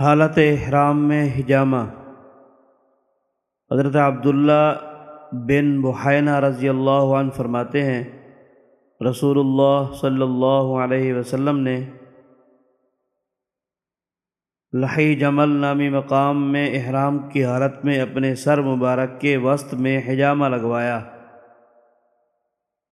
حالت احرام میں حجامہ۔ حضرت عبداللہ بن بحینہ رضی اللہ عنہ فرماتے ہیں، رسول اللہ صلی اللہ علیہ وسلم نے لحی جمل نامی مقام میں احرام کی حالت میں اپنے سر مبارک کے وسط میں حجامہ لگوایا۔